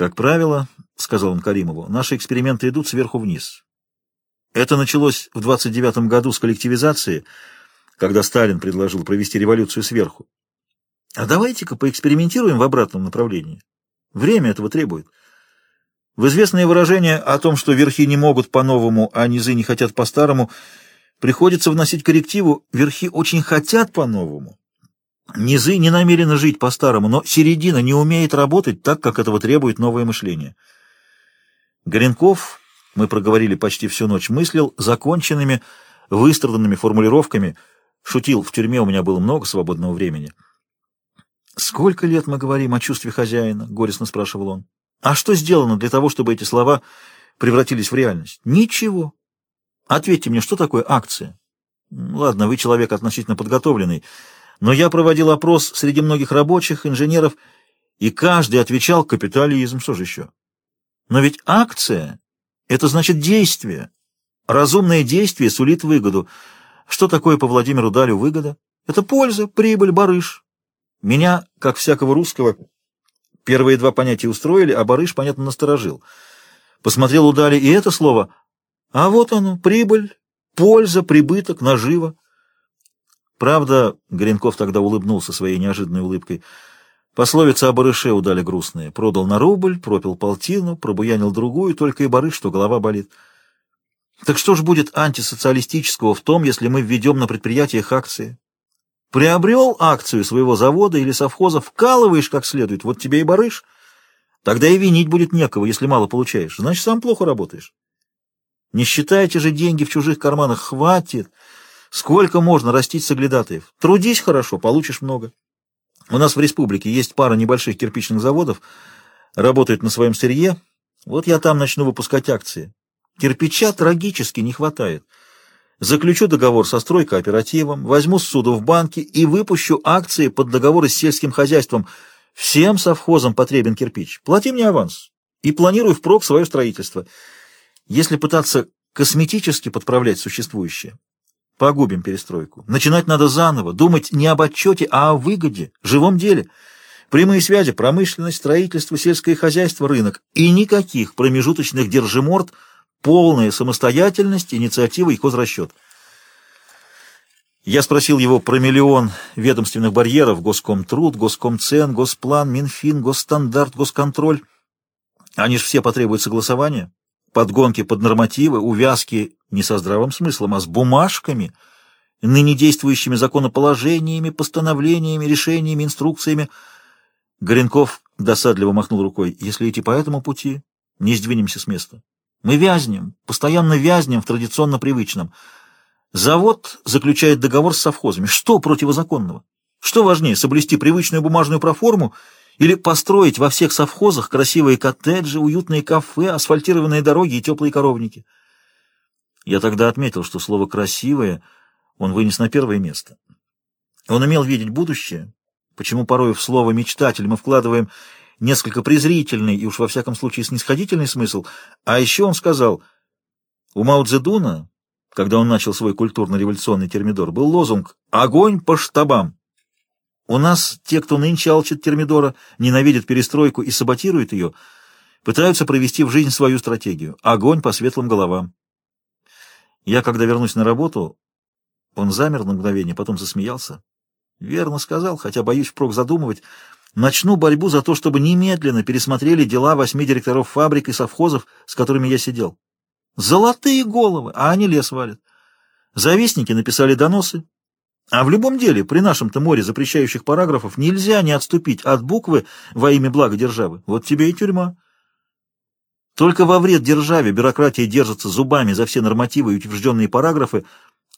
Как правило, — сказал он Каримову, — наши эксперименты идут сверху вниз. Это началось в 29 году с коллективизации, когда Сталин предложил провести революцию сверху. А давайте-ка поэкспериментируем в обратном направлении. Время этого требует. В известное выражение о том, что верхи не могут по-новому, а низы не хотят по-старому, приходится вносить коррективу «верхи очень хотят по-новому». Низы не намерены жить по-старому, но середина не умеет работать так, как этого требует новое мышление. Горенков, мы проговорили почти всю ночь, мыслил законченными, выстраданными формулировками, шутил, в тюрьме у меня было много свободного времени. «Сколько лет мы говорим о чувстве хозяина?» — горестно спрашивал он. «А что сделано для того, чтобы эти слова превратились в реальность?» «Ничего. Ответьте мне, что такое акция?» «Ладно, вы человек относительно подготовленный». Но я проводил опрос среди многих рабочих, инженеров, и каждый отвечал «капитализм». Что же еще? Но ведь акция — это значит действие. Разумное действие сулит выгоду. Что такое по Владимиру Далю выгода? Это польза, прибыль, барыш. Меня, как всякого русского, первые два понятия устроили, а барыш, понятно, насторожил. Посмотрел у Дали и это слово, а вот оно, прибыль, польза, прибыток, нажива. Правда, Гринков тогда улыбнулся своей неожиданной улыбкой. Пословица о барыше удали грустные. Продал на рубль, пропил полтину, пробуянил другую, только и барыш, что голова болит. Так что же будет антисоциалистического в том, если мы введем на предприятиях акции? Приобрел акцию своего завода или совхоза, вкалываешь как следует, вот тебе и барыш. Тогда и винить будет некого, если мало получаешь. Значит, сам плохо работаешь. Не считайте же деньги в чужих карманах, хватит. Сколько можно растить соглядатаев? Трудись хорошо, получишь много. У нас в республике есть пара небольших кирпичных заводов, работают на своем сырье. Вот я там начну выпускать акции. Кирпича трагически не хватает. Заключу договор со стройкооперативом, возьму суду в банке и выпущу акции под договоры с сельским хозяйством. Всем совхозам потребен кирпич. Плати мне аванс. И планирую впрок свое строительство. Если пытаться косметически подправлять существующее, Погубим перестройку. Начинать надо заново, думать не об отчете, а о выгоде, живом деле. Прямые связи, промышленность, строительство, сельское хозяйство, рынок. И никаких промежуточных держиморд, полная самостоятельность, инициатива и хозрасчет. Я спросил его про миллион ведомственных барьеров, Госкомтруд, Госкомцен, Госплан, Минфин, Госстандарт, Госконтроль. Они же все потребуют согласования подгонки под нормативы, увязки не со здравым смыслом, а с бумажками, ныне действующими законоположениями, постановлениями, решениями, инструкциями. Горенков досадливо махнул рукой. Если идти по этому пути, не сдвинемся с места. Мы вязнем, постоянно вязнем в традиционно привычном. Завод заключает договор с совхозами. Что противозаконного? Что важнее, соблюсти привычную бумажную проформу или построить во всех совхозах красивые коттеджи, уютные кафе, асфальтированные дороги и теплые коровники. Я тогда отметил, что слово «красивое» он вынес на первое место. Он умел видеть будущее, почему порой в слово «мечтатель» мы вкладываем несколько презрительный и уж во всяком случае снисходительный смысл, а еще он сказал, у Мао Цзэдуна, когда он начал свой культурно-революционный термидор, был лозунг «Огонь по штабам». У нас те, кто нынче алчит термидора, ненавидят перестройку и саботируют ее, пытаются провести в жизнь свою стратегию. Огонь по светлым головам. Я, когда вернусь на работу, он замер на мгновение, потом засмеялся. Верно сказал, хотя боюсь впрок задумывать. Начну борьбу за то, чтобы немедленно пересмотрели дела восьми директоров фабрик и совхозов, с которыми я сидел. Золотые головы, а они лес валят. Завистники написали доносы, а в любом деле, при нашем-то море запрещающих параграфов нельзя не отступить от буквы во имя блага державы. Вот тебе и тюрьма. Только во вред державе бюрократия держится зубами за все нормативы и утвержденные параграфы.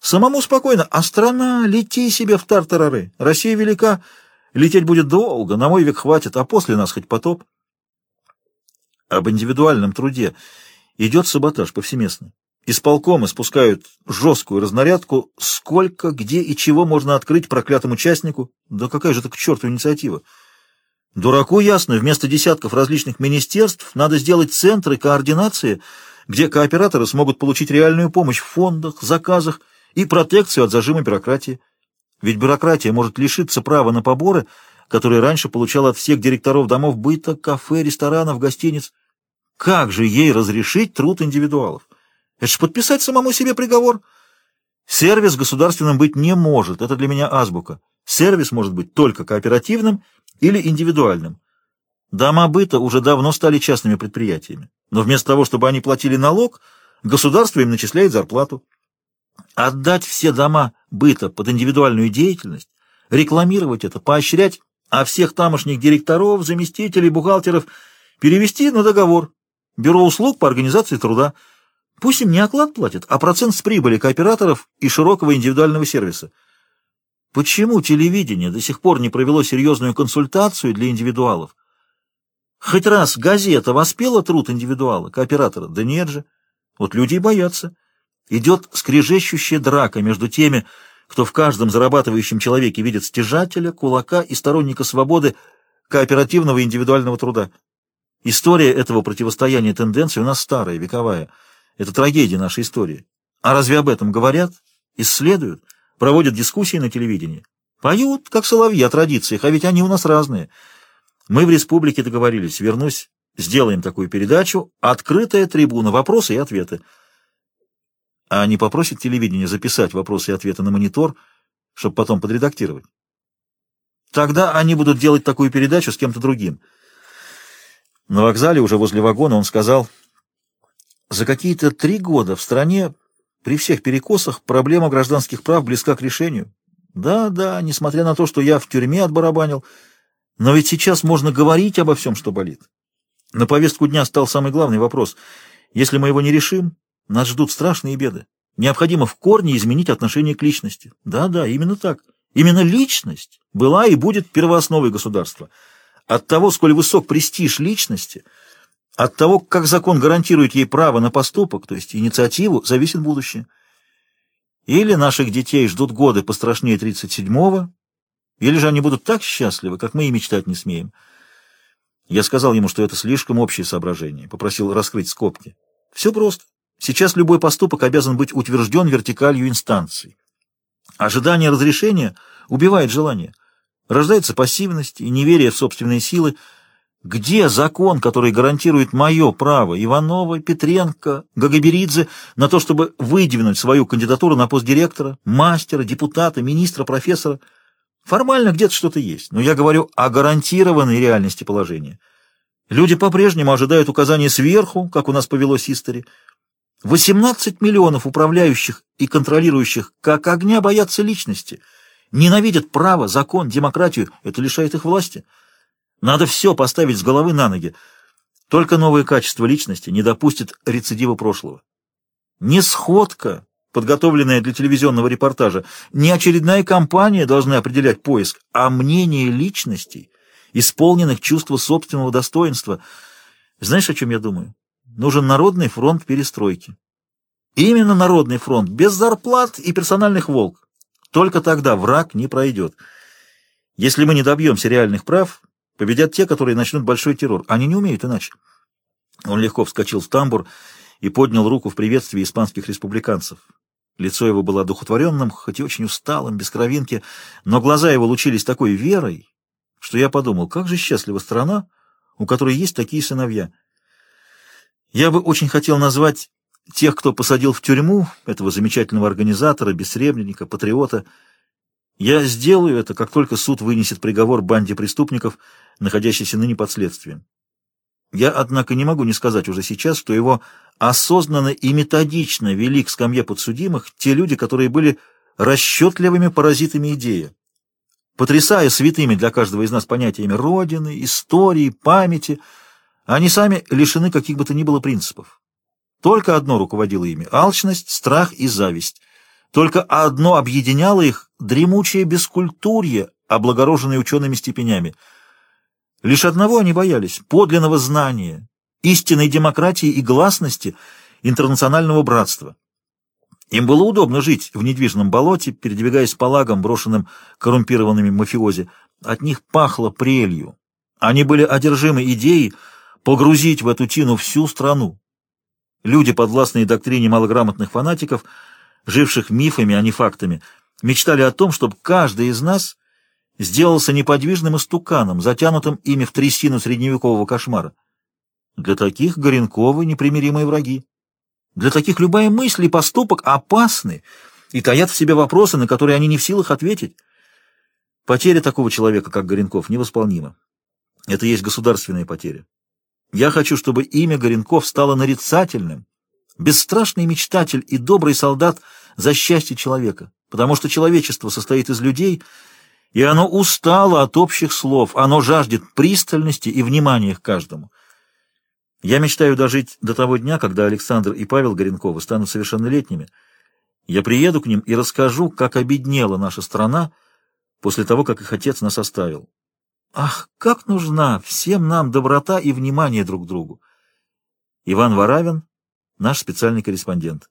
Самому спокойно, а страна, лети себе в тартарары. Россия велика, лететь будет долго, на мой век хватит, а после нас хоть потоп. Об индивидуальном труде идет саботаж повсеместно. Исполкомы спускают жесткую разнарядку, сколько, где и чего можно открыть проклятому участнику. Да какая же это к черту инициатива? Дураку ясно, вместо десятков различных министерств надо сделать центры координации, где кооператоры смогут получить реальную помощь в фондах, заказах и протекцию от зажима бюрократии. Ведь бюрократия может лишиться права на поборы, который раньше получал от всех директоров домов быта, кафе, ресторанов, гостиниц. Как же ей разрешить труд индивидуалов? Это ж подписать самому себе приговор. Сервис государственным быть не может, это для меня азбука. Сервис может быть только кооперативным или индивидуальным. Дома быта уже давно стали частными предприятиями, но вместо того, чтобы они платили налог, государство им начисляет зарплату. Отдать все дома быта под индивидуальную деятельность, рекламировать это, поощрять, а всех тамошних директоров, заместителей, бухгалтеров перевести на договор. Бюро услуг по организации труда. Пусть им не оклад платят, а процент с прибыли кооператоров и широкого индивидуального сервиса. Почему телевидение до сих пор не провело серьезную консультацию для индивидуалов? Хоть раз газета воспела труд индивидуала, кооператора? Да нет же. Вот люди и боятся. Идет скрежещущая драка между теми, кто в каждом зарабатывающем человеке видит стяжателя, кулака и сторонника свободы кооперативного индивидуального труда. История этого противостояния тенденций у нас старая, вековая. Это трагедия нашей истории. А разве об этом говорят, исследуют, проводят дискуссии на телевидении? Поют, как соловьи о традициях, а ведь они у нас разные. Мы в республике договорились, вернусь, сделаем такую передачу, открытая трибуна, вопросы и ответы а не попросит телевидение записать вопросы и ответы на монитор, чтобы потом подредактировать. Тогда они будут делать такую передачу с кем-то другим. На вокзале, уже возле вагона, он сказал, за какие-то три года в стране при всех перекосах проблема гражданских прав близка к решению. Да, да, несмотря на то, что я в тюрьме отбарабанил, но ведь сейчас можно говорить обо всем, что болит. На повестку дня стал самый главный вопрос. Если мы его не решим, нас ждут страшные беды. Необходимо в корне изменить отношение к личности. Да, да, именно так. Именно личность была и будет первоосновой государства. От того, сколь высок престиж личности, от того, как закон гарантирует ей право на поступок, то есть инициативу, зависит будущее. Или наших детей ждут годы пострашнее 37-го, или же они будут так счастливы, как мы и мечтать не смеем. Я сказал ему, что это слишком общее соображение, попросил раскрыть скобки. Все просто. Сейчас любой поступок обязан быть утвержден вертикалью инстанций. Ожидание разрешения убивает желание. Рождается пассивность и неверие в собственные силы. Где закон, который гарантирует мое право Иванова, Петренко, Гагаберидзе на то, чтобы выдвинуть свою кандидатуру на пост директора, мастера, депутата, министра, профессора? Формально где-то что-то есть, но я говорю о гарантированной реальности положения. Люди по-прежнему ожидают указания сверху, как у нас повелось истори, 18 миллионов управляющих и контролирующих как огня боятся личности, ненавидят право, закон, демократию. Это лишает их власти. Надо все поставить с головы на ноги. Только новое качество личности не допустит рецидива прошлого. Не сходка, подготовленная для телевизионного репортажа, не очередная кампания должны определять поиск, а мнение личностей, исполненных чувства собственного достоинства. Знаешь, о чем я думаю? Нужен народный фронт перестройки. Именно народный фронт, без зарплат и персональных волк. Только тогда враг не пройдет. Если мы не добьемся реальных прав, победят те, которые начнут большой террор. Они не умеют иначе. Он легко вскочил в тамбур и поднял руку в приветствии испанских республиканцев. Лицо его было одухотворенным, хоть и очень усталым, без кровинки, но глаза его лучились такой верой, что я подумал, как же счастлива страна, у которой есть такие сыновья. Я бы очень хотел назвать тех, кто посадил в тюрьму этого замечательного организатора, бессребреника, патриота. Я сделаю это, как только суд вынесет приговор банде преступников, находящейся ныне под следствием. Я, однако, не могу не сказать уже сейчас, что его осознанно и методично вели к скамье подсудимых те люди, которые были расчетливыми паразитами идеи, потрясая святыми для каждого из нас понятиями Родины, истории, памяти — они сами лишены каких бы то ни было принципов. Только одно руководило ими — алчность, страх и зависть. Только одно объединяло их — дремучее бескультурье, облагороженное учеными степенями. Лишь одного они боялись — подлинного знания, истинной демократии и гласности интернационального братства. Им было удобно жить в недвижном болоте, передвигаясь по лагам, брошенным коррумпированными мафиози. От них пахло прелью. Они были одержимы идеей — погрузить в эту тину всю страну. Люди, подвластные доктрине малограмотных фанатиков, живших мифами, а не фактами, мечтали о том, чтобы каждый из нас сделался неподвижным истуканом, затянутым ими в трясину средневекового кошмара. Для таких Горенковы непримиримые враги. Для таких любая мысль и поступок опасны и таят в себе вопросы, на которые они не в силах ответить. Потеря такого человека, как Горенков, невосполнима. Это есть государственная потеря. Я хочу, чтобы имя Горенков стало нарицательным, бесстрашный мечтатель и добрый солдат за счастье человека, потому что человечество состоит из людей, и оно устало от общих слов, оно жаждет пристальности и внимания к каждому. Я мечтаю дожить до того дня, когда Александр и Павел Горенковы станут совершеннолетними. Я приеду к ним и расскажу, как обеднела наша страна после того, как их отец нас оставил. Ах, как нужна всем нам доброта и внимание друг к другу! Иван Варавин, наш специальный корреспондент.